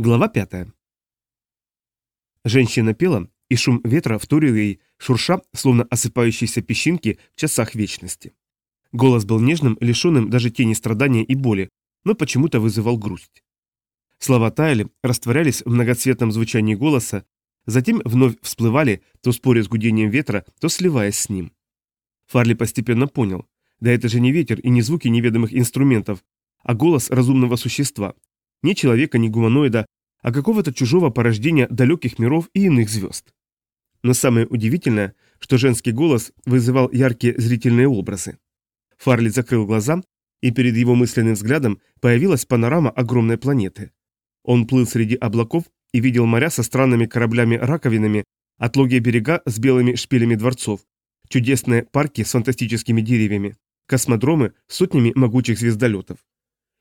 Глава пятая. Женщина пела, и шум ветра вторил ей, шурша, словно осыпающиеся песчинки в часах вечности. Голос был нежным, лишенным даже тени страдания и боли, но почему-то вызывал грусть. Слова таяли, растворялись в многоцветном звучании голоса, затем вновь всплывали, то споря с гудением ветра, то сливаясь с ним. Фарли постепенно понял, да это же не ветер и не звуки неведомых инструментов, а голос разумного существа, ни человека, ни гуманоида, а какого-то чужого порождения далеких миров и иных звезд. Но самое удивительное, что женский голос вызывал яркие зрительные образы. Фарли закрыл глаза, и перед его мысленным взглядом появилась панорама огромной планеты. Он плыл среди облаков и видел моря со странными кораблями-раковинами, отлогие берега с белыми шпилями дворцов, чудесные парки с фантастическими деревьями, космодромы с сотнями могучих звездолетов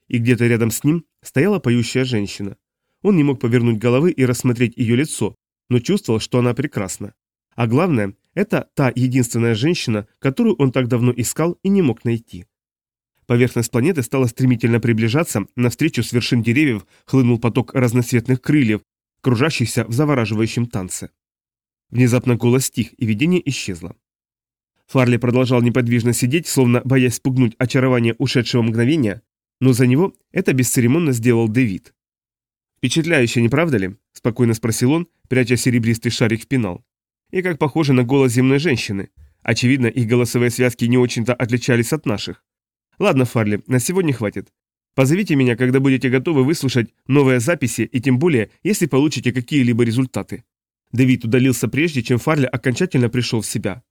и где-то рядом с ним стояла поющая женщина. Он не мог повернуть головы и рассмотреть ее лицо, но чувствовал, что она прекрасна. А главное, это та единственная женщина, которую он так давно искал и не мог найти. Поверхность планеты стала стремительно приближаться, навстречу с вершин деревьев хлынул поток разноцветных крыльев, кружащихся в завораживающем танце. Внезапно голос стих, и видение исчезло. Фарли продолжал неподвижно сидеть, словно боясь спугнуть очарование ушедшего мгновения, но за него это бесцеремонно сделал Дэвид. «Впечатляюще, не правда ли?» – спокойно спросил он, пряча серебристый шарик в пенал. «И как похоже на голос земной женщины. Очевидно, их голосовые связки не очень-то отличались от наших. Ладно, Фарли, на сегодня хватит. Позовите меня, когда будете готовы выслушать новые записи, и тем более, если получите какие-либо результаты». Дэвид удалился прежде, чем Фарли окончательно пришел в себя.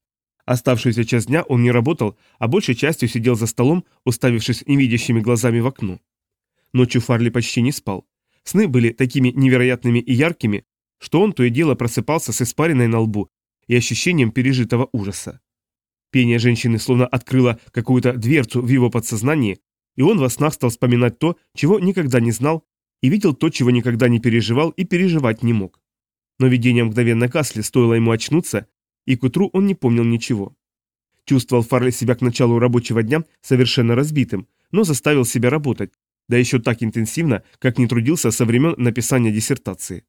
Оставшуюся часть дня он не работал, а большей частью сидел за столом, уставившись невидящими глазами в окно. Ночью Фарли почти не спал. Сны были такими невероятными и яркими, что он то и дело просыпался с испариной на лбу и ощущением пережитого ужаса. Пение женщины словно открыло какую-то дверцу в его подсознании, и он во снах стал вспоминать то, чего никогда не знал, и видел то, чего никогда не переживал и переживать не мог. Но видение мгновенно гасли, стоило ему очнуться, и к утру он не помнил ничего. Чувствовал Фарли себя к началу рабочего дня совершенно разбитым, но заставил себя работать, да еще так интенсивно, как не трудился со времен написания диссертации.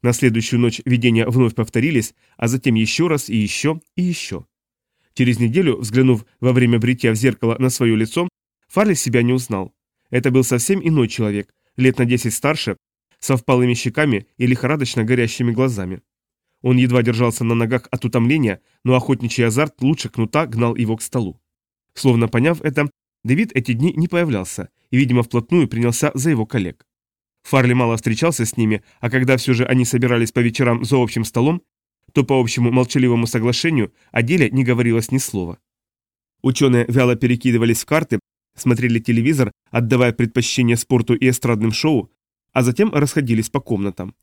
На следующую ночь видения вновь повторились, а затем еще раз и еще и еще. Через неделю, взглянув во время бритья в зеркало на свое лицо, Фарли себя не узнал. Это был совсем иной человек, лет на 10 старше, со впалыми щеками и лихорадочно горящими глазами. Он едва держался на ногах от утомления, но охотничий азарт лучше кнута гнал его к столу. Словно поняв это, Дэвид эти дни не появлялся и, видимо, вплотную принялся за его коллег. Фарли мало встречался с ними, а когда все же они собирались по вечерам за общим столом, то по общему молчаливому соглашению о деле не говорилось ни слова. Ученые вяло перекидывались в карты, смотрели телевизор, отдавая предпочтение спорту и эстрадным шоу, а затем расходились по комнатам.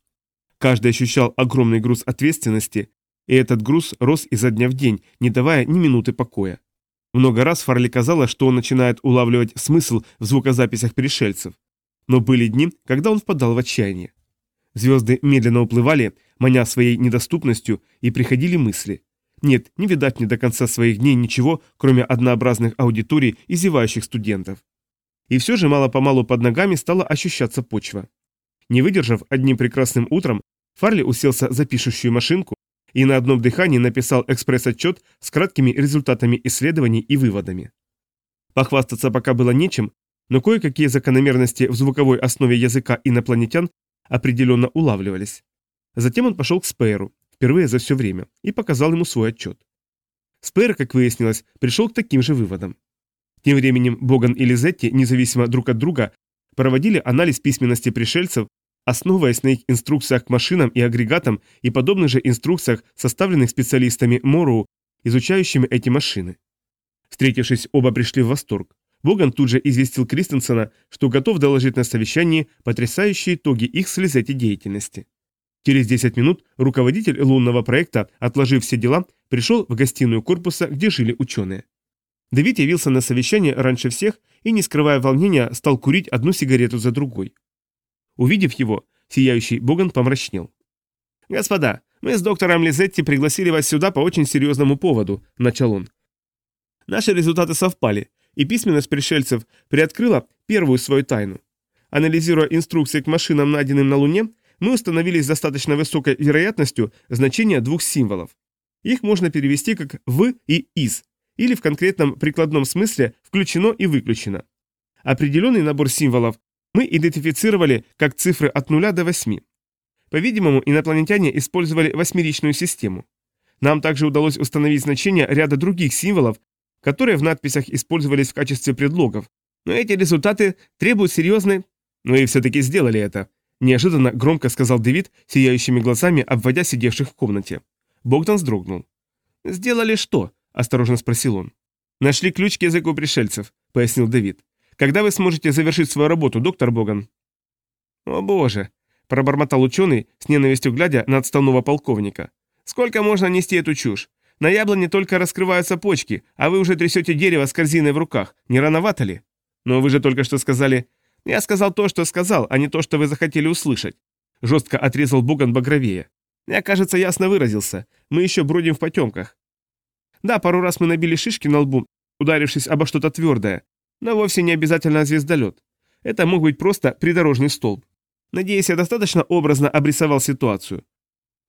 Каждый ощущал огромный груз ответственности, и этот груз рос изо дня в день, не давая ни минуты покоя. Много раз Фарли казалось, что он начинает улавливать смысл в звукозаписях пришельцев. Но были дни, когда он впадал в отчаяние. Звезды медленно уплывали, маня своей недоступностью, и приходили мысли. Нет, не видать мне до конца своих дней ничего, кроме однообразных аудиторий и зевающих студентов. И все же мало-помалу под ногами стала ощущаться почва. Не выдержав, одним прекрасным утром Фарли уселся за пишущую машинку и на одном дыхании написал экспресс-отчет с краткими результатами исследований и выводами. Похвастаться пока было нечем, но кое-какие закономерности в звуковой основе языка инопланетян определенно улавливались. Затем он пошел к Спейру, впервые за все время, и показал ему свой отчет. Спейр, как выяснилось, пришел к таким же выводам. Тем временем Боган и Лизетти, независимо друг от друга, проводили анализ письменности пришельцев основываясь на их инструкциях к машинам и агрегатам и подобных же инструкциях, составленных специалистами Мору, изучающими эти машины. Встретившись, оба пришли в восторг. Боган тут же известил Кристенсена, что готов доложить на совещании потрясающие итоги их с деятельности. Через 10 минут руководитель лунного проекта, отложив все дела, пришел в гостиную корпуса, где жили ученые. Дэвид явился на совещание раньше всех и, не скрывая волнения, стал курить одну сигарету за другой. Увидев его, сияющий Боган помрачнел. «Господа, мы с доктором Лизетти пригласили вас сюда по очень серьезному поводу», – начал он. «Наши результаты совпали, и письменность пришельцев приоткрыла первую свою тайну. Анализируя инструкции к машинам, найденным на Луне, мы установили с достаточно высокой вероятностью значение двух символов. Их можно перевести как «в» и «из», или в конкретном прикладном смысле «включено» и «выключено». Определенный набор символов мы идентифицировали как цифры от 0 до 8. По-видимому, инопланетяне использовали восьмеричную систему. Нам также удалось установить значение ряда других символов, которые в надписях использовались в качестве предлогов, но эти результаты требуют серьезной... Ну и все-таки сделали это. Неожиданно громко сказал Дэвид, сияющими глазами обводя сидевших в комнате. Богдан вздрогнул. «Сделали что?» – осторожно спросил он. «Нашли ключ к языку пришельцев», – пояснил Дэвид. «Когда вы сможете завершить свою работу, доктор Боган?» «О боже!» – пробормотал ученый, с ненавистью глядя на отставного полковника. «Сколько можно нести эту чушь? На яблоне только раскрываются почки, а вы уже трясете дерево с корзиной в руках. Не рановато ли?» «Но вы же только что сказали...» «Я сказал то, что сказал, а не то, что вы захотели услышать». Жестко отрезал Боган багровее. «Я, кажется, ясно выразился. Мы еще бродим в потемках. Да, пару раз мы набили шишки на лбу, ударившись обо что-то твердое, но вовсе не обязательно звездолет. Это мог быть просто придорожный столб. Надеюсь, я достаточно образно обрисовал ситуацию.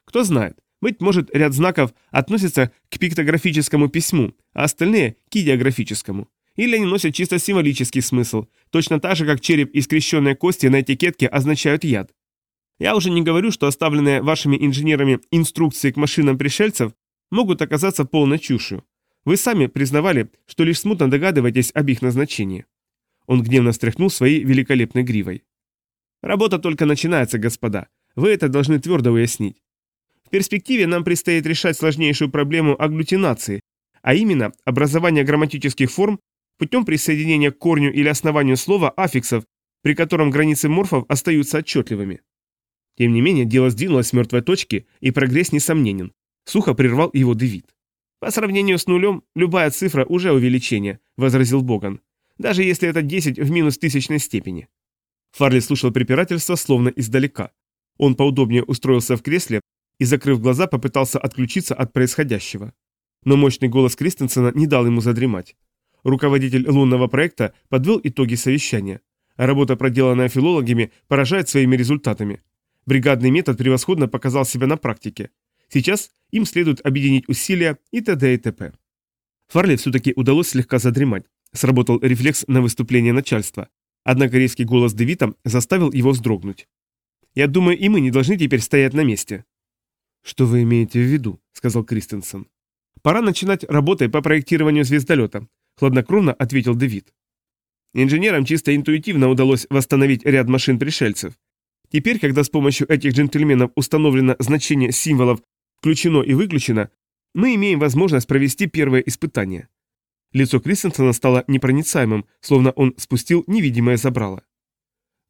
Кто знает, быть может, ряд знаков относится к пиктографическому письму, а остальные – к идеографическому. Или они носят чисто символический смысл, точно так же, как череп и скрещенные кости на этикетке означают яд. Я уже не говорю, что оставленные вашими инженерами инструкции к машинам пришельцев могут оказаться полной чушью. Вы сами признавали, что лишь смутно догадываетесь об их назначении. Он гневно встряхнул своей великолепной гривой. Работа только начинается, господа. Вы это должны твердо уяснить. В перспективе нам предстоит решать сложнейшую проблему агглютинации, а именно образование грамматических форм путем присоединения к корню или основанию слова аффиксов, при котором границы морфов остаются отчетливыми. Тем не менее, дело сдвинулось с мертвой точки, и прогресс несомненен. Сухо прервал его Девид. «По сравнению с нулем, любая цифра уже увеличение», — возразил Боган. «Даже если это 10 в минус тысячной степени». Фарли слушал препирательство словно издалека. Он поудобнее устроился в кресле и, закрыв глаза, попытался отключиться от происходящего. Но мощный голос Кристенсена не дал ему задремать. Руководитель лунного проекта подвел итоги совещания. Работа, проделанная филологами, поражает своими результатами. Бригадный метод превосходно показал себя на практике. Сейчас им следует объединить усилия и т.д. и т.п. Фарли все-таки удалось слегка задремать. Сработал рефлекс на выступление начальства. Однако резкий голос Девита заставил его вздрогнуть. «Я думаю, и мы не должны теперь стоять на месте». «Что вы имеете в виду?» — сказал Кристенсен. «Пора начинать работой по проектированию звездолета», — хладнокровно ответил Дэвид. Инженерам чисто интуитивно удалось восстановить ряд машин пришельцев. Теперь, когда с помощью этих джентльменов установлено значение символов включено и выключено, мы имеем возможность провести первое испытание. Лицо Кристенсена стало непроницаемым, словно он спустил невидимое забрало.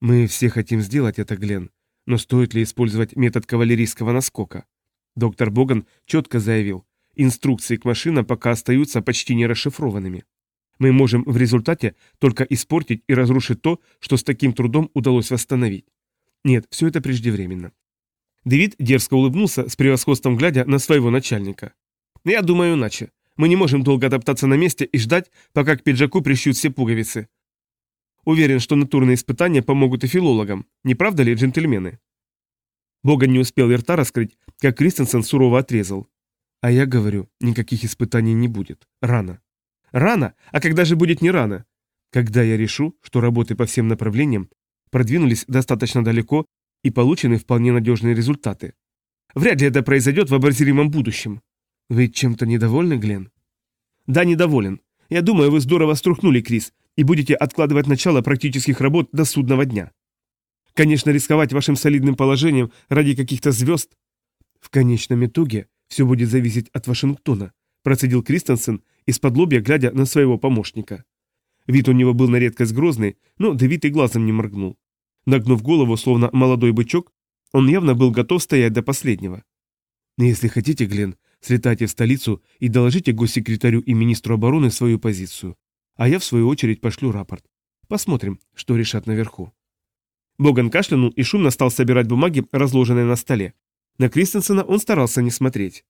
«Мы все хотим сделать это, Глен, но стоит ли использовать метод кавалерийского наскока?» Доктор Боган четко заявил, инструкции к машинам пока остаются почти не расшифрованными. Мы можем в результате только испортить и разрушить то, что с таким трудом удалось восстановить. Нет, все это преждевременно. Дэвид дерзко улыбнулся, с превосходством глядя на своего начальника. «Я думаю иначе. Мы не можем долго топтаться на месте и ждать, пока к пиджаку прищут все пуговицы. Уверен, что натурные испытания помогут и филологам. Не правда ли, джентльмены?» Боган не успел и рта раскрыть, как Кристенсен сурово отрезал. «А я говорю, никаких испытаний не будет. Рано». «Рано? А когда же будет не рано?» «Когда я решу, что работы по всем направлениям продвинулись достаточно далеко и получены вполне надежные результаты. Вряд ли это произойдет в обозримом будущем. Вы чем-то недовольны, Глен? Да, недоволен. Я думаю, вы здорово струхнули, Крис, и будете откладывать начало практических работ до судного дня. Конечно, рисковать вашим солидным положением ради каких-то звезд. В конечном итоге все будет зависеть от Вашингтона, процедил Кристенсен, из-под лобья глядя на своего помощника. Вид у него был на редкость грозный, но Давид и глазом не моргнул. Нагнув голову, словно молодой бычок, он явно был готов стоять до последнего. «Если хотите, Глен, слетайте в столицу и доложите госсекретарю и министру обороны свою позицию, а я в свою очередь пошлю рапорт. Посмотрим, что решат наверху». Боган кашлянул и шумно стал собирать бумаги, разложенные на столе. На Кристенсена он старался не смотреть.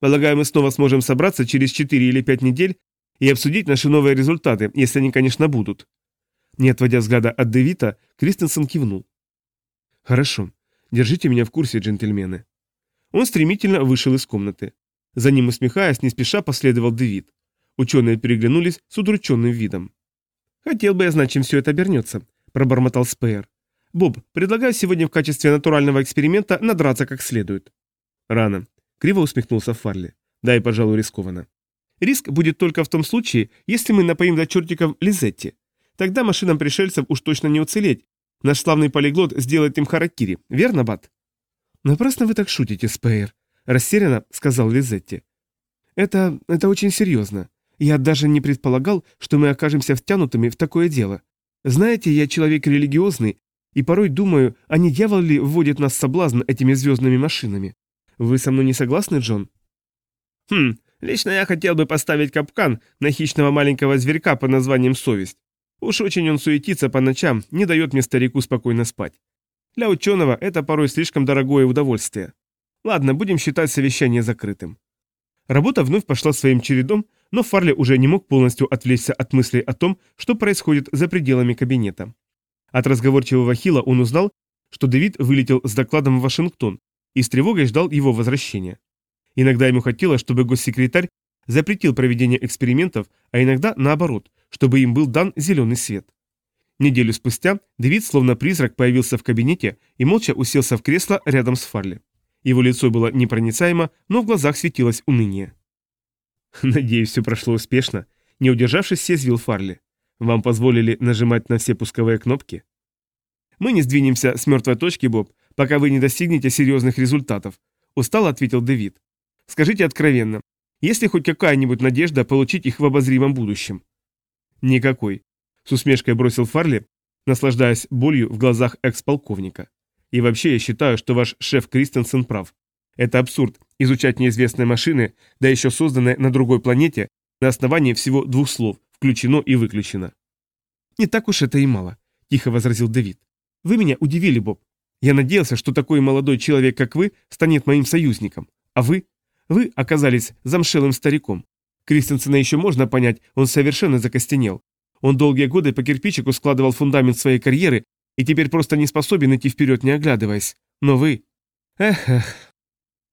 «Полагаю, мы снова сможем собраться через 4 или 5 недель и обсудить наши новые результаты, если они, конечно, будут. Не отводя взгляда от Девита, Кристенсен кивнул. «Хорошо. Держите меня в курсе, джентльмены». Он стремительно вышел из комнаты. За ним, усмехаясь, не спеша последовал Дэвид. Ученые переглянулись с удрученным видом. «Хотел бы я знать, чем все это обернется», – пробормотал Спейер. «Боб, предлагаю сегодня в качестве натурального эксперимента надраться как следует». «Рано», – криво усмехнулся Фарли. «Да и, пожалуй, рискованно». «Риск будет только в том случае, если мы напоим до чертиков Лизетти. Тогда машинам пришельцев уж точно не уцелеть. Наш славный полиглот сделает им харакири, верно, Бат?» «Напрасно вы так шутите, Спейер», – растерянно сказал Лизетти. «Это... это очень серьезно. Я даже не предполагал, что мы окажемся втянутыми в такое дело. Знаете, я человек религиозный, и порой думаю, а не дьявол ли вводит нас в соблазн этими звездными машинами. Вы со мной не согласны, Джон? Хм, лично я хотел бы поставить капкан на хищного маленького зверька под названием «Совесть». Уж очень он суетится по ночам, не дает мне старику спокойно спать. Для ученого это порой слишком дорогое удовольствие. Ладно, будем считать совещание закрытым. Работа вновь пошла своим чередом, но Фарли уже не мог полностью отвлечься от мыслей о том, что происходит за пределами кабинета. От разговорчивого Хила он узнал, что Дэвид вылетел с докладом в Вашингтон и с тревогой ждал его возвращения. Иногда ему хотелось, чтобы госсекретарь запретил проведение экспериментов, а иногда наоборот, чтобы им был дан зеленый свет. Неделю спустя Дэвид, словно призрак, появился в кабинете и молча уселся в кресло рядом с Фарли. Его лицо было непроницаемо, но в глазах светилось уныние. «Надеюсь, все прошло успешно», — не удержавшись, съязвил Фарли. «Вам позволили нажимать на все пусковые кнопки?» «Мы не сдвинемся с мертвой точки, Боб, пока вы не достигнете серьезных результатов», — устало ответил Дэвид. «Скажите откровенно, есть ли хоть какая-нибудь надежда получить их в обозримом будущем?» «Никакой», — с усмешкой бросил Фарли, наслаждаясь болью в глазах экс-полковника. «И вообще я считаю, что ваш шеф Кристенсен прав. Это абсурд – изучать неизвестные машины, да еще созданные на другой планете, на основании всего двух слов «включено» и «выключено». «Не так уж это и мало», – тихо возразил Давид. «Вы меня удивили, Боб. Я надеялся, что такой молодой человек, как вы, станет моим союзником. А вы? Вы оказались замшелым стариком. Кристенсена еще можно понять, он совершенно закостенел. Он долгие годы по кирпичику складывал фундамент своей карьеры и теперь просто не способен идти вперед, не оглядываясь. Но вы... Эх, эх,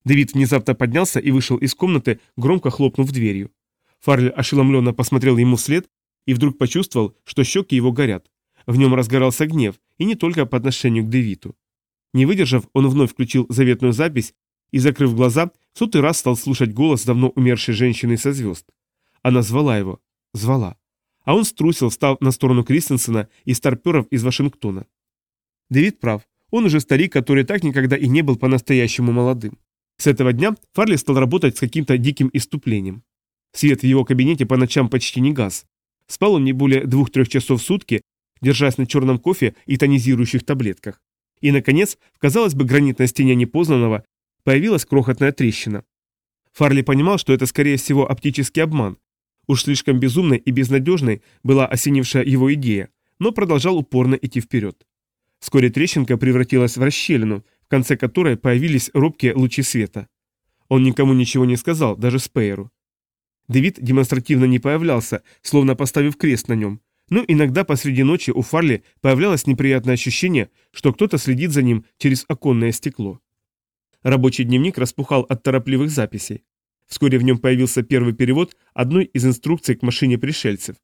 Дэвид внезапно поднялся и вышел из комнаты, громко хлопнув дверью. Фарль ошеломленно посмотрел ему вслед и вдруг почувствовал, что щеки его горят. В нем разгорался гнев, и не только по отношению к Дэвиду. Не выдержав, он вновь включил заветную запись и, закрыв глаза, в сотый раз стал слушать голос давно умершей женщины со звезд. Она звала его. Звала. А он струсил, встав на сторону Кристенсена и старперов из Вашингтона. Дэвид прав. Он уже старик, который так никогда и не был по-настоящему молодым. С этого дня Фарли стал работать с каким-то диким иступлением. Свет в его кабинете по ночам почти не газ. Спал он не более двух-трех часов в сутки, держась на черном кофе и тонизирующих таблетках. И, наконец, в, казалось бы, гранитной стене непознанного появилась крохотная трещина. Фарли понимал, что это, скорее всего, оптический обман. Уж слишком безумной и безнадежной была осенившая его идея, но продолжал упорно идти вперед. Вскоре трещинка превратилась в расщелину, в конце которой появились робкие лучи света. Он никому ничего не сказал, даже Спейеру. Дэвид демонстративно не появлялся, словно поставив крест на нем, но иногда посреди ночи у Фарли появлялось неприятное ощущение, что кто-то следит за ним через оконное стекло. Рабочий дневник распухал от торопливых записей. Вскоре в нем появился первый перевод одной из инструкций к машине пришельцев.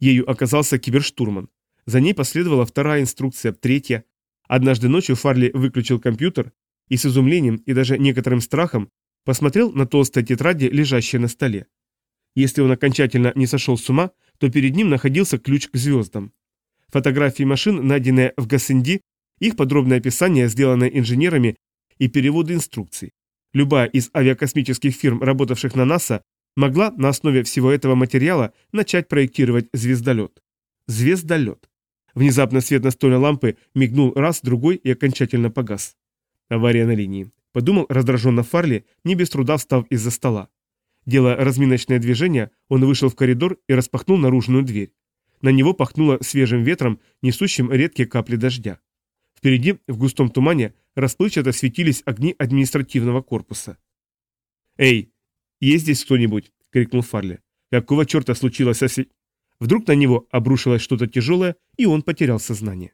Ею оказался киберштурман. За ней последовала вторая инструкция, третья, Однажды ночью Фарли выключил компьютер и с изумлением и даже некоторым страхом посмотрел на толстые тетради, лежащие на столе. Если он окончательно не сошел с ума, то перед ним находился ключ к звездам. Фотографии машин, найденные в Гассенди, их подробное описание, сделанное инженерами, и переводы инструкций. Любая из авиакосмических фирм, работавших на НАСА, могла на основе всего этого материала начать проектировать звездолет. Звездолет. Внезапно свет настольной лампы мигнул раз, другой и окончательно погас. Авария на линии. Подумал раздраженно Фарли, не без труда встав из-за стола. Делая разминочное движение, он вышел в коридор и распахнул наружную дверь. На него пахнуло свежим ветром, несущим редкие капли дождя. Впереди, в густом тумане, расплывчато светились огни административного корпуса. «Эй, есть здесь кто-нибудь?» — крикнул Фарли. «Какого черта случилось со Вдруг на него обрушилось что-то тяжелое, и он потерял сознание.